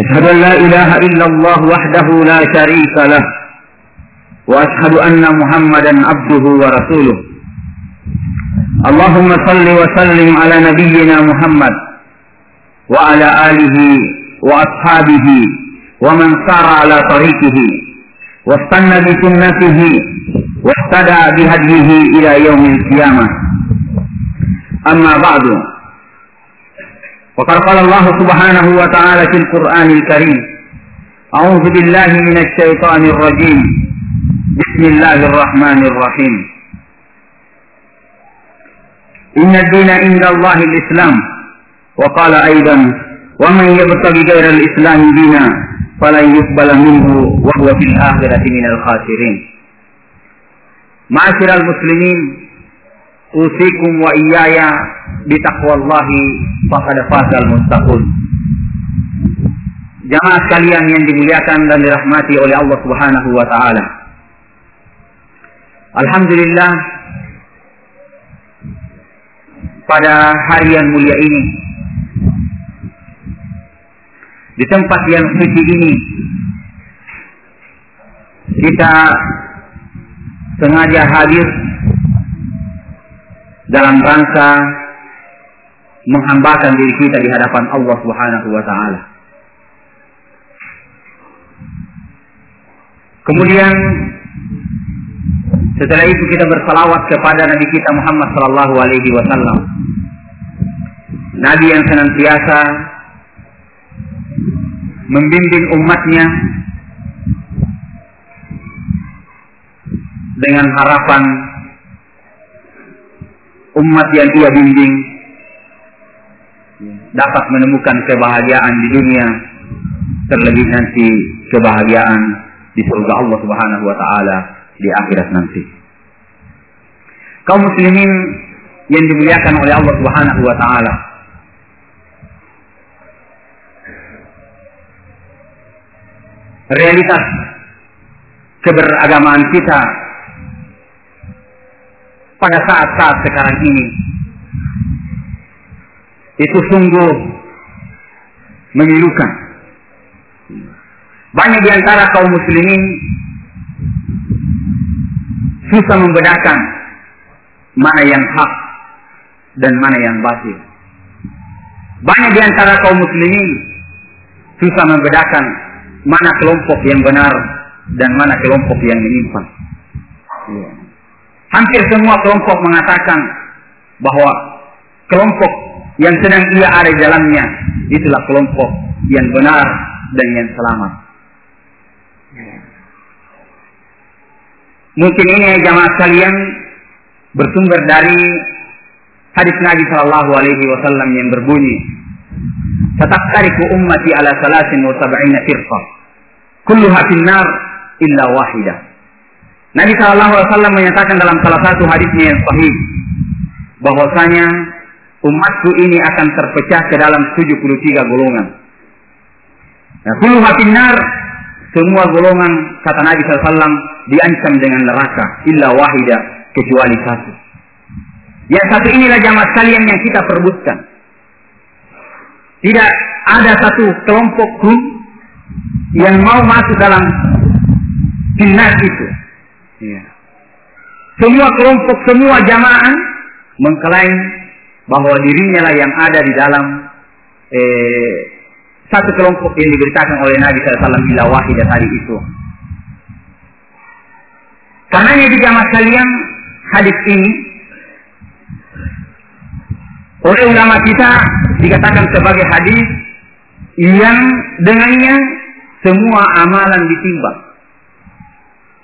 أشهد أن لا إله إلا الله وحده لا شريك له وأشهد أن محمدا عبده ورسوله. اللهم صل وسلم على نبينا محمد وعلى آله وأصحابه ومن سار على طريقه واستنى بسنته واهتدى بهديه إلى يوم القيامة. أما بعد وقد قال الله سبحانه وتعالى في القرآن الكريم أعوذ بالله من الشيطان الرجيم. بسم الله الرحمن الرحيم. إن الدين عند الله الإسلام. وقال أيضا ومن يبتغي غير الإسلام دينا فلن يقبل منه وهو في الآخرة من الخاسرين. معاشر المسلمين usikum wa iyaya bitaqwallahi faqad fazal mustaqul. Jamaah sekalian yang dimuliakan dan dirahmati oleh Allah Subhanahu wa taala. Alhamdulillah pada hari yang mulia ini di tempat yang suci ini kita sengaja hadir dalam rangka menghambakan diri kita di hadapan Allah Subhanahu wa taala. Kemudian setelah itu kita bersalawat kepada Nabi kita Muhammad sallallahu alaihi wasallam. Nabi yang senantiasa membimbing umatnya dengan harapan umat yang ia bimbing dapat menemukan kebahagiaan di dunia terlebih nanti kebahagiaan di surga Allah Subhanahu wa taala di akhirat nanti. Kaum muslimin yang dimuliakan oleh Allah Subhanahu wa taala. Realitas keberagamaan kita pada saat-saat sekarang ini itu sungguh memilukan. Banyak di antara kaum muslimin susah membedakan mana yang hak dan mana yang batil. Banyak di antara kaum muslimin susah membedakan mana kelompok yang benar dan mana kelompok yang menyimpang. Hampir semua kelompok mengatakan bahwa kelompok yang sedang ia ada di dalamnya itulah kelompok yang benar dan yang selamat. Mungkin ini jamaah sekalian bersumber dari hadis Nabi Shallallahu Alaihi Wasallam yang berbunyi, "Tataktariku ummati ala salasin wa sab'ina firqa, kulluha finnar illa wahidah." Nabi Shallallahu Alaihi Wasallam menyatakan dalam salah satu hadisnya yang sahih bahwasanya umatku ini akan terpecah ke dalam 73 golongan. Nah, kullu finnar semua golongan kata Nabi SAW diancam dengan neraka illa wahida kecuali satu. Yang satu inilah jamaah sekalian yang kita perbutkan. Tidak ada satu kelompok pun yang mau masuk dalam finnar itu. Ya. Semua kelompok, semua jamaah mengklaim bahwa dirinya lah yang ada di dalam eh, satu kelompok yang diberitakan oleh Nabi SAW bila wahidah tadi itu. Karena di jamaah sekalian hadis ini oleh ulama kita dikatakan sebagai hadis yang dengannya semua amalan ditimbang.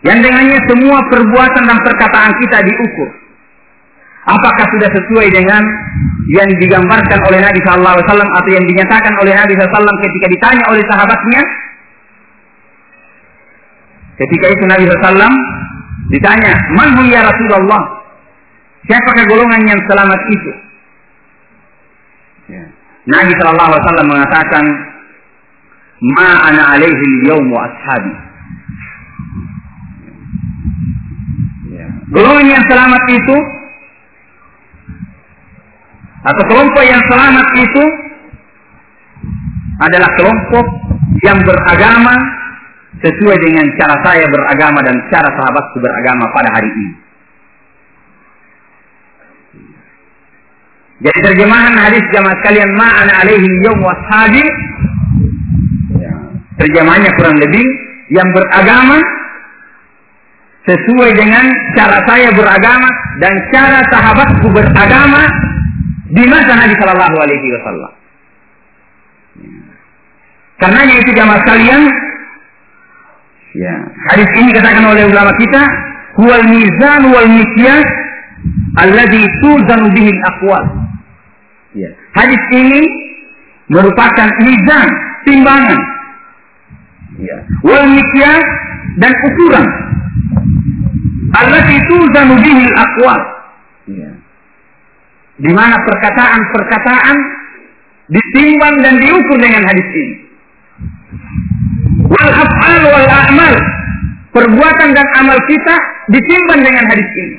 Yang dengannya semua perbuatan dan perkataan kita diukur. Apakah sudah sesuai dengan yang digambarkan oleh Nabi Shallallahu Alaihi Wasallam atau yang dinyatakan oleh Nabi Wasallam ketika ditanya oleh sahabatnya, Ketika itu Nabi SAW ditanya, Man ya Rasulullah? Siapakah golongan yang selamat itu? Ya. Nabi Shallallahu Alaihi Wasallam mengatakan, Ma ana alaihi al wa ashabi. Golongan yang selamat itu atau kelompok yang selamat itu adalah kelompok yang beragama sesuai dengan cara saya beragama dan cara sahabatku beragama pada hari ini. Jadi terjemahan hadis jamaah sekalian ma'ana alaihi yawm washabi terjemahannya kurang lebih yang beragama sesuai dengan cara saya beragama dan cara sahabatku beragama di masa Nabi Shallallahu Alaihi Wasallam. Karena itu jamaah sekalian, ya, hadis ini katakan oleh ulama kita, huwal mizan wal mikyas alladhi tuzanu bihi al-aqwal. Ya. Hadis ini merupakan mizan, timbangan. Ya. Wal mikyas dan ukuran. Alladhi tuzanu bihi al-aqwal. Ya. Di mana perkataan-perkataan ditimbang dan diukur dengan hadis ini. Wal af'al wal a'mal. Perbuatan dan amal kita ditimbang dengan hadis ini.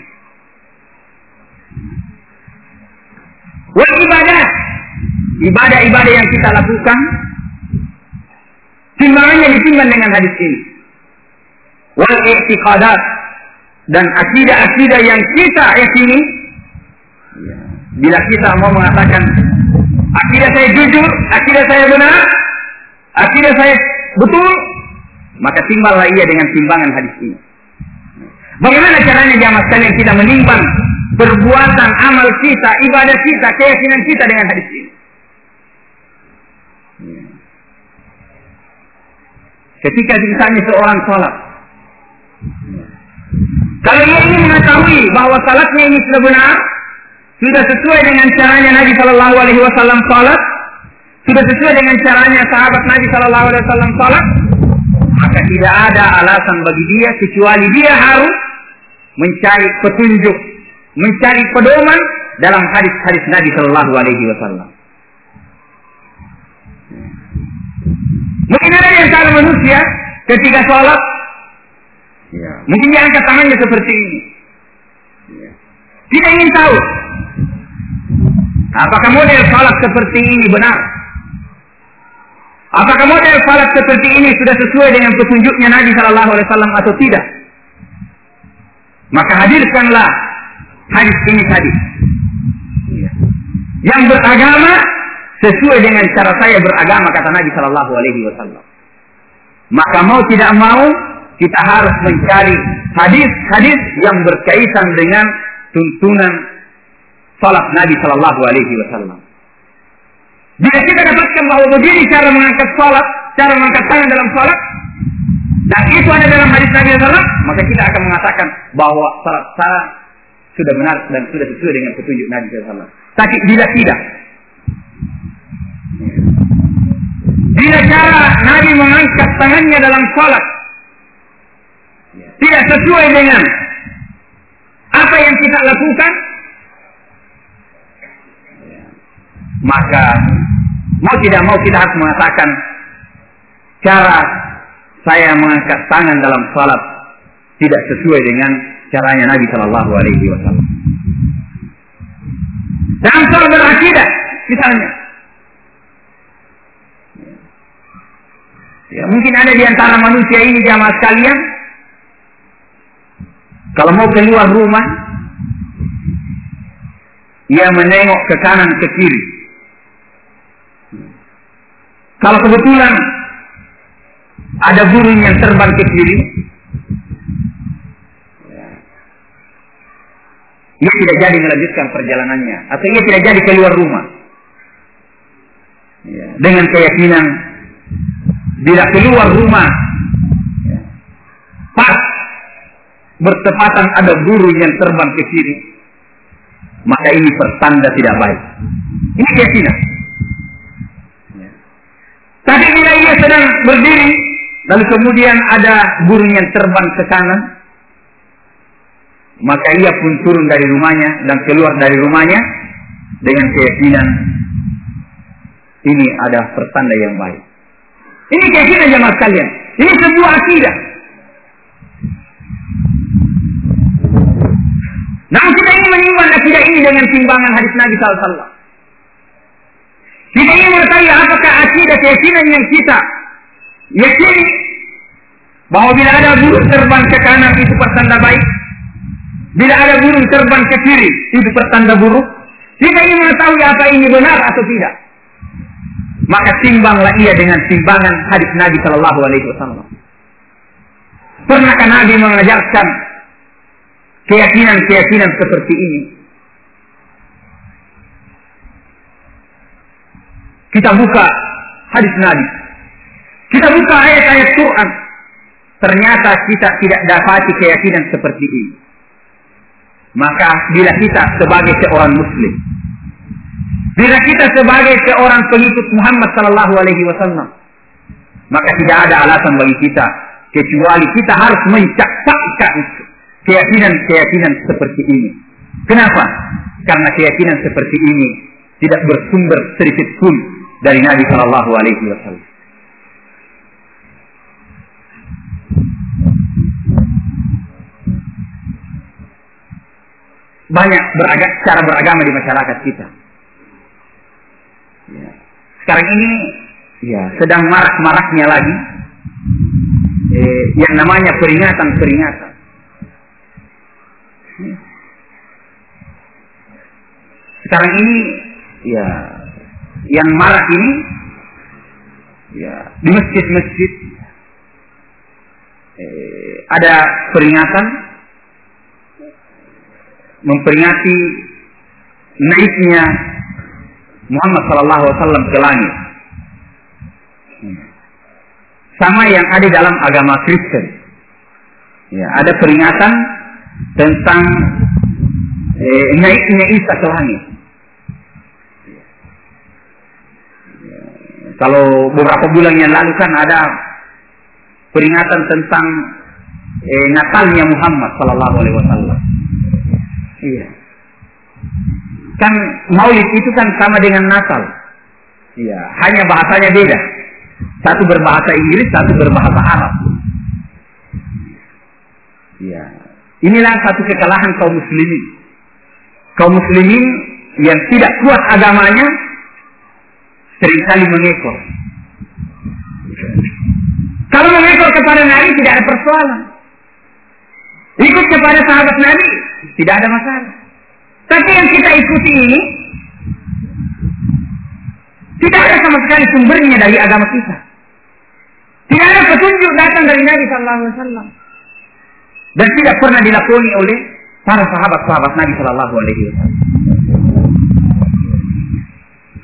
Wal ibadah. Ibadah-ibadah yang kita lakukan timbangannya ditimbang dengan hadis ini. Wal i'tiqadat dan akidah-akidah yang kita yakini bila kita mau mengatakan akidah saya jujur, akidah saya benar, akidah saya betul, maka timbanglah ia dengan timbangan hadis ini. Bagaimana caranya jamaah sekalian kita menimbang perbuatan amal kita, ibadah kita, keyakinan kita dengan hadis ini? Ketika ditanya seorang salat, kalau ia ingin mengetahui bahwa salatnya ini sudah benar, sudah sesuai dengan caranya Nabi Shallallahu Alaihi Wasallam salat, sudah sesuai dengan caranya sahabat Nabi Shallallahu Alaihi Wasallam salat, maka tidak ada alasan bagi dia kecuali dia harus mencari petunjuk, mencari pedoman dalam hadis-hadis Nabi Shallallahu Alaihi Wasallam. Mungkin ada yang salah manusia ketika sholat, ya. mungkin dia angkat tangannya seperti ini. Ya. Tidak ingin tahu apakah model sholat seperti ini benar. Apakah model salat seperti ini sudah sesuai dengan petunjuknya Nabi Shallallahu Alaihi Wasallam atau tidak? Maka hadirkanlah hadis ini tadi. Yang beragama sesuai dengan cara saya beragama kata Nabi Shallallahu Alaihi Wasallam. Maka mau tidak mau kita harus mencari hadis-hadis yang berkaitan dengan tuntunan salat Nabi Shallallahu Alaihi Wasallam. Bila kita dapatkan bahwa begini cara mengangkat salat, cara mengangkat tangan dalam salat, dan itu ada dalam hadis Nabi SAW, maka kita akan mengatakan bahwa salat salat sudah benar dan sudah sesuai dengan petunjuk Nabi SAW. Tapi bila tidak, bila cara Nabi mengangkat tangannya dalam salat tidak sesuai dengan apa yang kita lakukan, maka mau tidak mau kita harus mengatakan cara saya mengangkat tangan dalam salat tidak sesuai dengan caranya Nabi Shallallahu Alaihi Wasallam. Dalam salat berakidah, misalnya, ya mungkin ada di antara manusia ini jamaah sekalian, kalau mau keluar rumah, ia menengok ke kanan ke kiri, kalau kebetulan ada burung yang terbang ke kiri, ia tidak jadi melanjutkan perjalanannya, atau ia tidak jadi keluar rumah. Dengan keyakinan bila keluar rumah ya, pas bertepatan ada burung yang terbang ke kiri, maka ini pertanda tidak baik. Ini keyakinan. Tapi bila ia sedang berdiri lalu kemudian ada burung yang terbang ke kanan, maka ia pun turun dari rumahnya dan keluar dari rumahnya dengan keyakinan ini ada pertanda yang baik. Ini keyakinan jamaah sekalian. Ini sebuah akidah. Nah kita ingin menimbang akidah ini dengan timbangan hadis Nabi SAW. Kita ingin mengetahui apakah akidah keyakinan yang kita yakini bahwa bila ada burung terbang ke kanan itu pertanda baik. Bila ada burung terbang ke kiri itu pertanda buruk. Kita ingin mengetahui apa ini benar atau tidak. Maka timbanglah ia dengan timbangan hadis Nabi Shallallahu Alaihi Wasallam. Pernahkah Nabi mengajarkan keyakinan-keyakinan seperti ini? Kita buka hadis Nabi. Kita buka ayat-ayat Quran. Ternyata kita tidak dapati keyakinan seperti ini. Maka bila kita sebagai seorang muslim, bila kita sebagai seorang pengikut Muhammad sallallahu alaihi wasallam, maka tidak ada alasan bagi kita kecuali kita harus mencakapkan keyakinan-keyakinan seperti ini. Kenapa? Karena keyakinan seperti ini tidak bersumber sedikit pun dari Nabi Shallallahu Alaihi Wasallam. Banyak beragam, cara beragama di masyarakat kita. Ya. Sekarang ini ya sedang marak-maraknya lagi eh, yang namanya peringatan-peringatan. Ya. Sekarang ini ya. yang marak ini ya. di masjid-masjid. Eh, ada peringatan memperingati naiknya Muhammad Sallallahu Alaihi Wasallam ke langit. Sama yang ada dalam agama Kristen. Ya ada peringatan tentang eh, naiknya Isa ke langit Kalau beberapa bulan yang lalu kan ada peringatan tentang eh, Natalnya Muhammad Sallallahu Alaihi Wasallam. Iya. Kan Maulid itu kan sama dengan Natal. Iya. Hanya bahasanya beda. Satu berbahasa Inggris, satu berbahasa Arab. Iya. Inilah satu kekalahan kaum muslimin. Kaum muslimin yang tidak kuat agamanya sering kali mengekor. Kalau mengekor kepada Nabi tidak ada persoalan. Ikut kepada sahabat Nabi tidak ada masalah. Tapi yang kita ikuti ini tidak ada sama sekali sumbernya dari agama kita. Tidak ada petunjuk datang dari Nabi Sallallahu Alaihi Wasallam dan tidak pernah dilakoni oleh para sahabat-sahabat Nabi Sallallahu Alaihi Wasallam.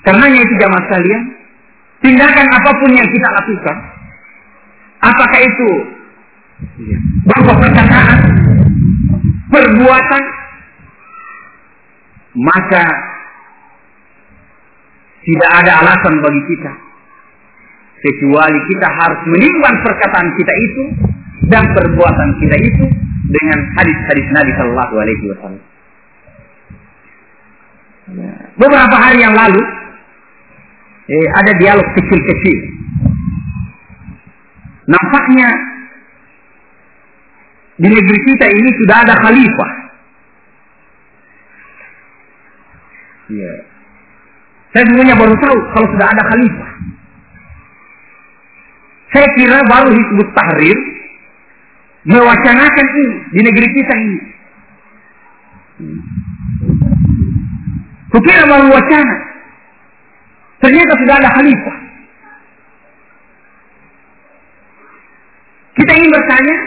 Karenanya itu jamaah sekalian, tindakan apa pun yang kita lakukan, apakah itu berupa perkataan, perbuatan, maka tidak ada alasan bagi kita kecuali kita harus menimbang perkataan kita itu dan perbuatan kita itu dengan hadis-hadis Nabi Shallallahu Alaihi Wasallam. Beberapa hari yang lalu eh, ada dialog kecil-kecil. Nampaknya di negeri kita ini sudah ada khalifah. Ya. Saya sebenarnya baru tahu kalau sudah ada khalifah. Saya kira baru disebut Tahrir mewacanakan ini di negeri kita ini. Kukira baru wacana. Ternyata sudah ada khalifah. Kita ingin bertanya,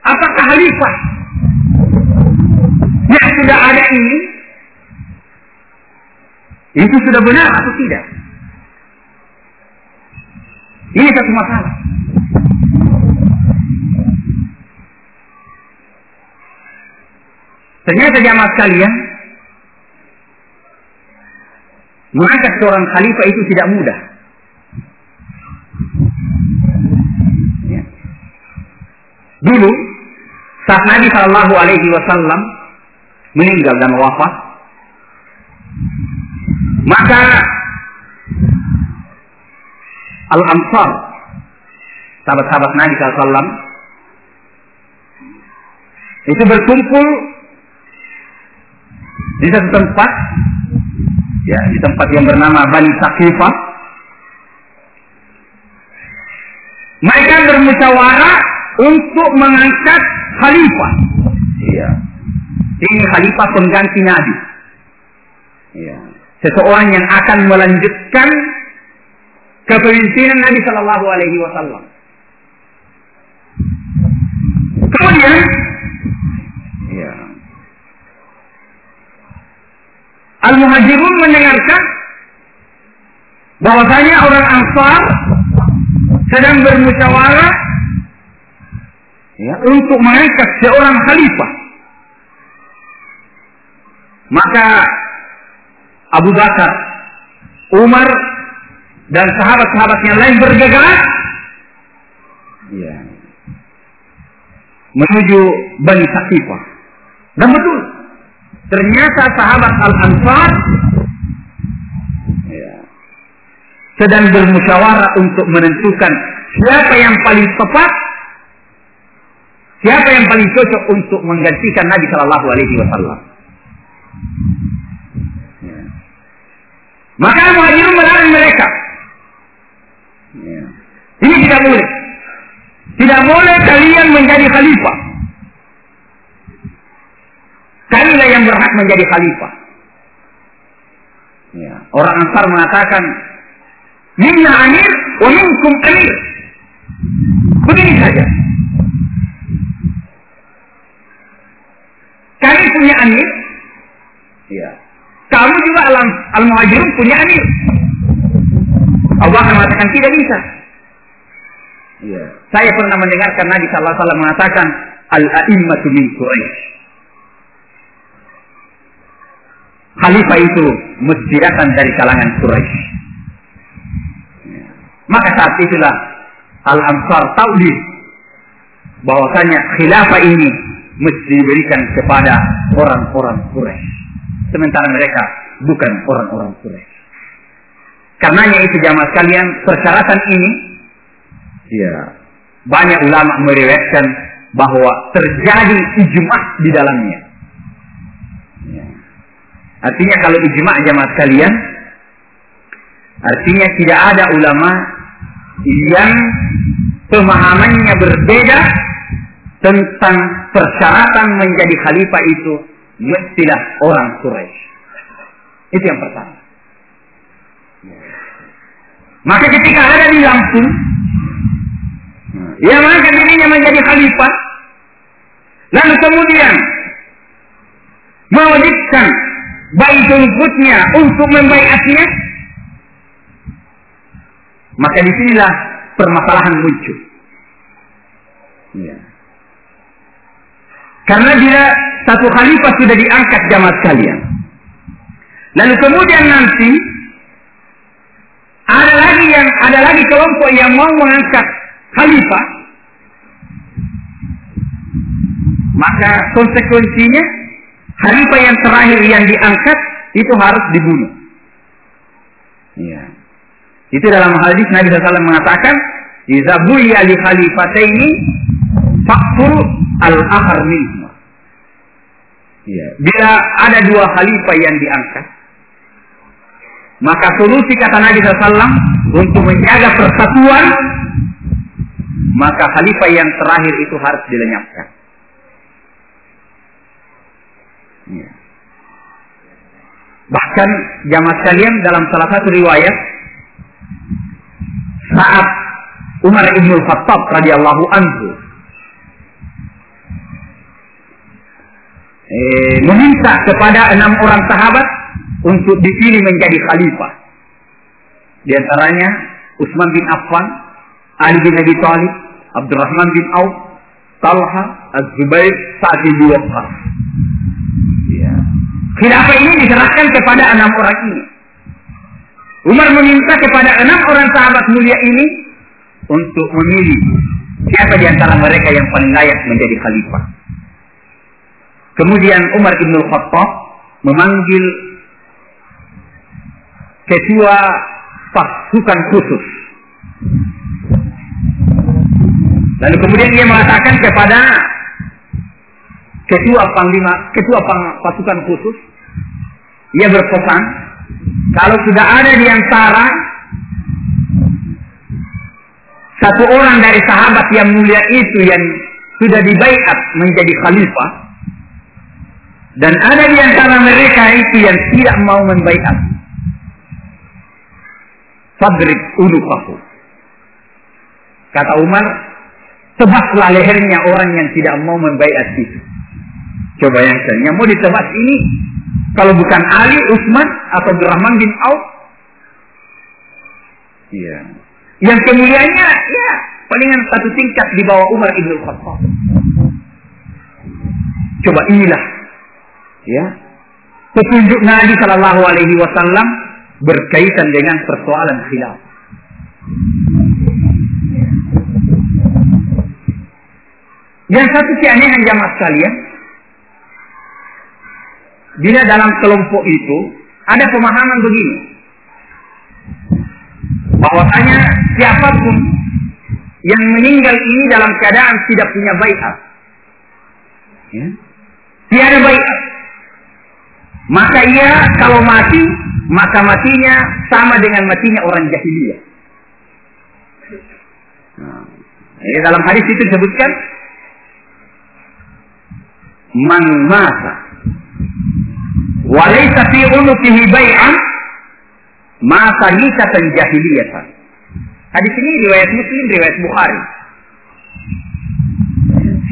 apakah khalifah yang sudah ada ini itu sudah benar atau tidak? Ini satu masalah. Ternyata jamaah sekalian, Mengangkat seorang khalifah itu tidak mudah. Dulu saat Nabi Shallallahu Alaihi Wasallam meninggal dan wafat, maka Al Ansar, sahabat-sahabat Nabi Wasallam itu berkumpul di satu tempat, ya di tempat yang bernama Bani Sakifah. Mereka bermusyawarah untuk mengangkat khalifah. Iya. Ini khalifah pengganti Nabi. Iya. Seseorang yang akan melanjutkan kepemimpinan Nabi Shallallahu Alaihi Wasallam. Kemudian, ya, Al Muhajirun mendengarkan bahwasanya orang Ansar sedang bermusyawarah ya, untuk mengangkat seorang khalifah. Maka Abu Bakar, Umar, dan sahabat-sahabat yang lain bergegas ya, menuju Bani Sakifah. Dan betul, ternyata sahabat Al-Ansar ya, sedang bermusyawarah untuk menentukan siapa yang paling tepat Siapa yang paling cocok untuk menggantikan Nabi Shallallahu Alaihi Wasallam? Ya. Maka muhajirun melarang mereka. Ya. Ini tidak boleh. Tidak boleh kalian menjadi khalifah. Kalian yang berhak menjadi khalifah. Ya. Orang Ansar mengatakan, Minna amir, wa minkum amir. Begini saja. Kami punya amir. Ya. Kamu juga alam al muhajirun punya amir. Allah akan mengatakan tidak bisa. Ya. Saya pernah mendengarkan Nabi Sallallahu Alaihi Wasallam mengatakan al aimmatu min Quraisy. Khalifah itu mesti datang dari kalangan Quraisy. Maka saat itulah Al Ansar tahu bahwasanya khilafah ini mesti diberikan kepada orang-orang Quraisy. Sementara mereka bukan orang-orang Quraisy. Karenanya itu jamaah sekalian persyaratan ini ya banyak ulama meriwayatkan bahwa terjadi ijma di dalamnya. Ya. Artinya kalau ijma jamaah sekalian artinya tidak ada ulama yang pemahamannya berbeda tentang persyaratan menjadi khalifah itu mestilah orang Quraisy. Itu yang pertama. Maka ketika ada di Lampung, yang mengangkat dirinya menjadi khalifah, lalu kemudian mewajibkan pengikutnya untuk membaiatnya, maka di sinilah permasalahan muncul. Ya. Karena bila satu khalifah sudah diangkat jamaah sekalian. Lalu kemudian nanti ada lagi yang ada lagi kelompok yang mau mengangkat khalifah. Maka konsekuensinya khalifah yang terakhir yang diangkat itu harus dibunuh. Ya. Itu dalam hadis Nabi SAW mengatakan, "Idza buya li khalifataini fakfur al-akhar minhum. Ya. Bila ada dua khalifah yang diangkat, maka solusi kata Nabi SAW untuk menjaga persatuan, maka khalifah yang terakhir itu harus dilenyapkan. Ya. Bahkan jamaah sekalian dalam salah satu riwayat saat Umar ibn Khattab radhiyallahu anhu eh, meminta kepada enam orang sahabat untuk dipilih menjadi khalifah. Di antaranya Utsman bin Affan, Ali bin Abi Thalib, Abdurrahman bin Auf, Talha, Az-Zubair, Sa'ad bin Waqqas. Khilafah ini diserahkan kepada enam orang ini. Umar meminta kepada enam orang sahabat mulia ini untuk memilih siapa di antara mereka yang paling layak menjadi khalifah. Kemudian Umar bin Khattab memanggil ketua pasukan khusus. Lalu kemudian dia mengatakan kepada ketua panglima, ketua pasukan khusus, ia berpesan, kalau sudah ada di antara satu orang dari sahabat yang mulia itu yang sudah dibaikat menjadi khalifah, dan ada di antara mereka itu yang tidak mau membaikat, fadrib unukahu. Kata Umar, tebaslah lehernya orang yang tidak mau membaikat itu. Coba yang yang mau ditebas ini kalau bukan Ali, Utsman atau Abdurrahman bin Auf. Iya. Yang kemuliaannya ya palingan satu tingkat di bawah Umar ibn Khattab. Coba inilah ya petunjuk Nabi Shallallahu Alaihi Wasallam berkaitan dengan persoalan khilaf. Yang satu keanehan jamaah sekalian, bila dalam kelompok itu ada pemahaman begini, bahwasanya siapa pun yang meninggal ini dalam keadaan tidak punya baikat, ya, tiada baikat, maka ia kalau mati maka matinya sama dengan matinya orang jahiliyah. Nah, ini dalam hadis itu disebutkan man mata walaysa fi unukihi bai'an mata nisatan jahiliyatan. Hadis ini riwayat Muslim, riwayat Bukhari.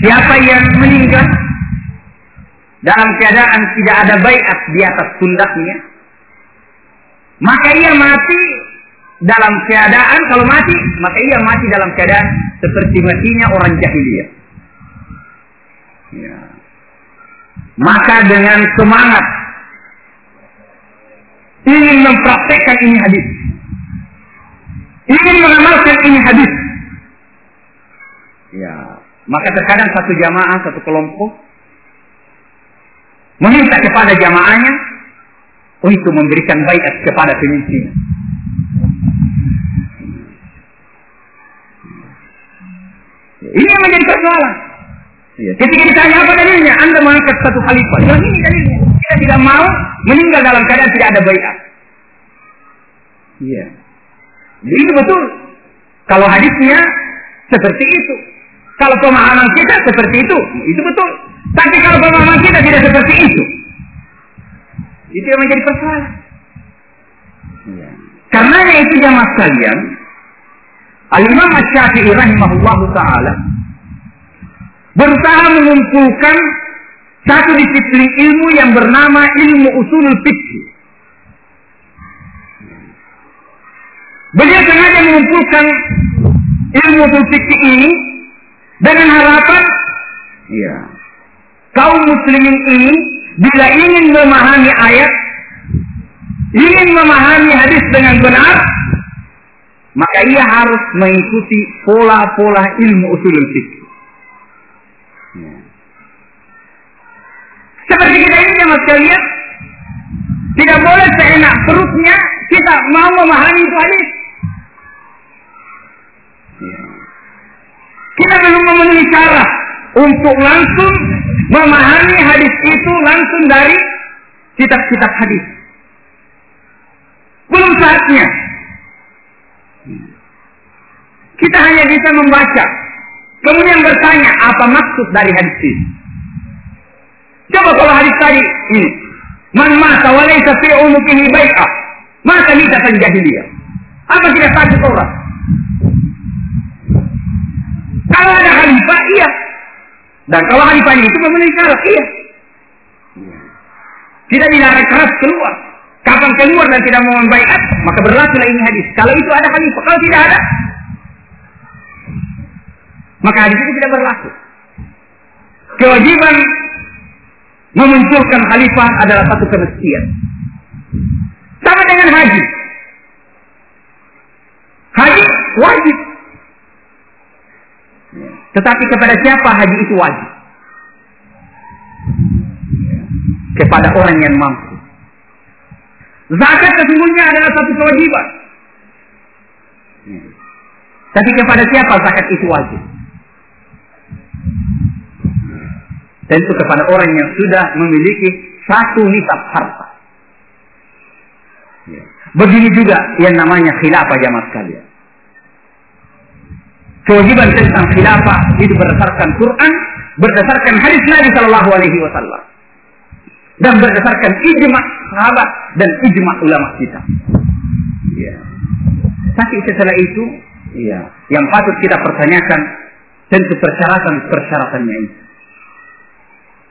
Siapa yang meninggal dalam keadaan tidak ada baiat di atas pundaknya, maka ia mati dalam keadaan kalau mati, maka ia mati dalam keadaan seperti matinya orang jahiliyah. Ya. Maka dengan semangat ingin mempraktekkan ini hadis. Ingin mengamalkan ini hadis. Ya, maka terkadang satu jamaah, satu kelompok meminta kepada jamaahnya untuk memberikan baiat kepada pemimpin. Ini yang menjadi persoalan. Ya. Ketika ditanya apa dalilnya, Anda mengangkat satu khalifah. Yang ini dalilnya. Kita tidak mau meninggal dalam keadaan tidak ada baiat. Iya. Jadi itu betul. Kalau hadisnya seperti itu. Kalau pemahaman kita seperti itu, itu betul. Tapi kalau pemahaman kita tidak seperti itu, itu yang menjadi persoalan. Ya. Karena itu jamaah sekalian, Al-Imam Asy-Syafi'i rahimahullah taala berusaha mengumpulkan satu disiplin ilmu yang bernama ilmu usul fikih. Beliau sengaja mengumpulkan ilmu usul fikih ini dengan harapan ya, kaum muslimin ini bila ingin memahami ayat, ingin memahami hadis dengan benar, maka ia harus mengikuti pola-pola ilmu usul fikih. Seperti kita ini sama sekalian, tidak boleh seenak perutnya kita mau memahami itu hadis. Kita belum memenuhi syarat untuk langsung memahami hadis itu langsung dari kitab-kitab hadis. Belum saatnya. Kita hanya bisa membaca. Kemudian bertanya apa maksud dari hadis ini. Coba kalau hadis tadi ini. Man mata walaysa fi unukihi bai'ah. Maka bisa jahiliyah. Apa tidak satu orang? Kalau ada khalifah, iya. Dan kalau khalifah itu memenuhi syarat, iya. Tidak dilarang keras keluar. Kapan keluar dan tidak mau membaikat, maka berlakulah ini hadis. Kalau itu ada khalifah, kalau tidak ada, maka hadis itu tidak berlaku. Kewajiban memunculkan khalifah adalah satu kemestian. Sama dengan haji. Haji wajib Tetapi kepada siapa haji itu wajib? Kepada orang yang mampu. Zakat sesungguhnya adalah satu kewajiban. Tapi kepada siapa zakat itu wajib? Tentu kepada orang yang sudah memiliki satu nisab harta. Begini juga yang namanya khilafah jamaah sekalian. Kewajiban tentang khilafah itu berdasarkan Quran, berdasarkan hadis Nabi Shallallahu Alaihi Wasallam, dan berdasarkan ijma sahabat dan ijma ulama kita. Ya. Tapi setelah itu, ya, yang patut kita pertanyakan tentu persyaratan-persyaratannya ini.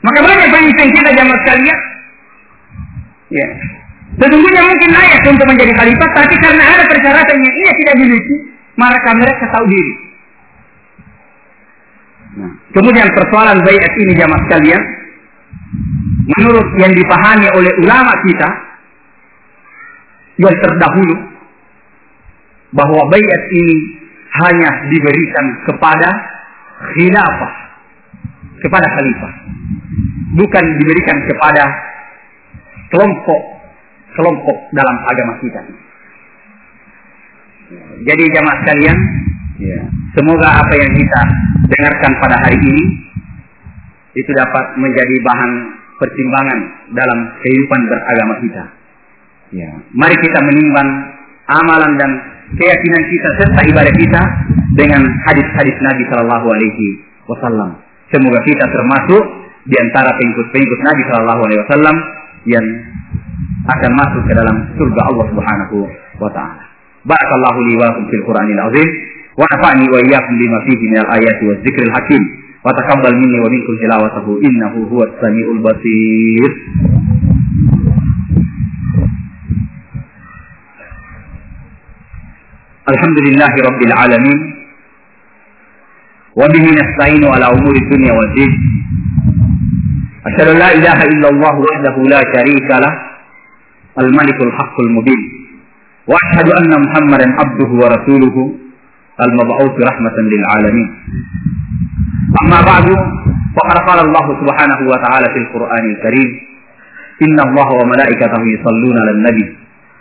Maka banyak pemimpin kita jamaah sekalian, ya, Sesungguhnya mungkin layak untuk menjadi khalifah, tapi karena ada persyaratan yang ia tidak miliki, maka mereka tahu diri. Nah, kemudian persoalan bayat ini jamaah sekalian, menurut yang dipahami oleh ulama kita yang terdahulu, bahwa bayat ini hanya diberikan kepada khilafah, kepada khalifah, bukan diberikan kepada kelompok kelompok dalam agama kita. Jadi jamaah sekalian, ya. semoga apa yang kita dengarkan pada hari ini itu dapat menjadi bahan pertimbangan dalam kehidupan beragama kita. Ya. Mari kita menimbang amalan dan keyakinan kita serta ibadah kita dengan hadis-hadis Nabi Shallallahu Alaihi Wasallam. Semoga kita termasuk di antara pengikut-pengikut Nabi Shallallahu Alaihi Wasallam yang akan masuk ke dalam surga Allah Subhanahu wa taala. Barakallahu li wa lakum fil Qur'anil azim wa nafa'ni wa iyyakum bima fihi minal ayati wa dzikril hakim wa taqabbal minni wa minkum tilawatahu innahu huwas samiul basir. Alhamdulillahi rabbil alamin wa bihi nasta'inu ala umuri dunya din. Asyhadu an la ilaha illallah wahdahu la syarika lah الملك الحق المبين وأشهد أن محمدا عبده ورسوله المبعوث رحمة للعالمين. أما بعد فقد قال الله سبحانه وتعالى في القرآن الكريم إن الله وملائكته يصلون على النبي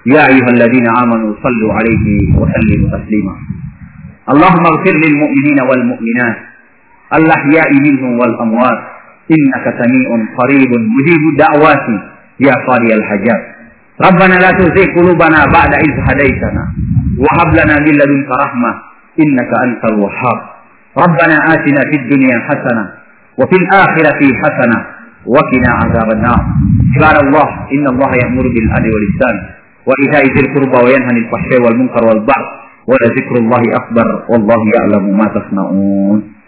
يا أيها الذين آمنوا صلوا عليه وسلموا تسليما. اللهم اغفر للمؤمنين والمؤمنات الأحياء منهم والأموات إنك سميع قريب مجيب الدعوات يا قاضي الحاجات ربنا لا تزغ قلوبنا بعد إذ هديتنا. وهب لنا من لدنك رحمة. إنك أنت الوهاب. ربنا آتنا في الدنيا حسنة وفي الآخرة حسنة وقنا عذاب النار. عباد الله إن الله يأمر بالعدل والإحسان وإيتاء ذي القربى وينهى عن الفحشاء والمنكر والبغي. ولذكر الله أكبر والله يعلم ما تصنعون.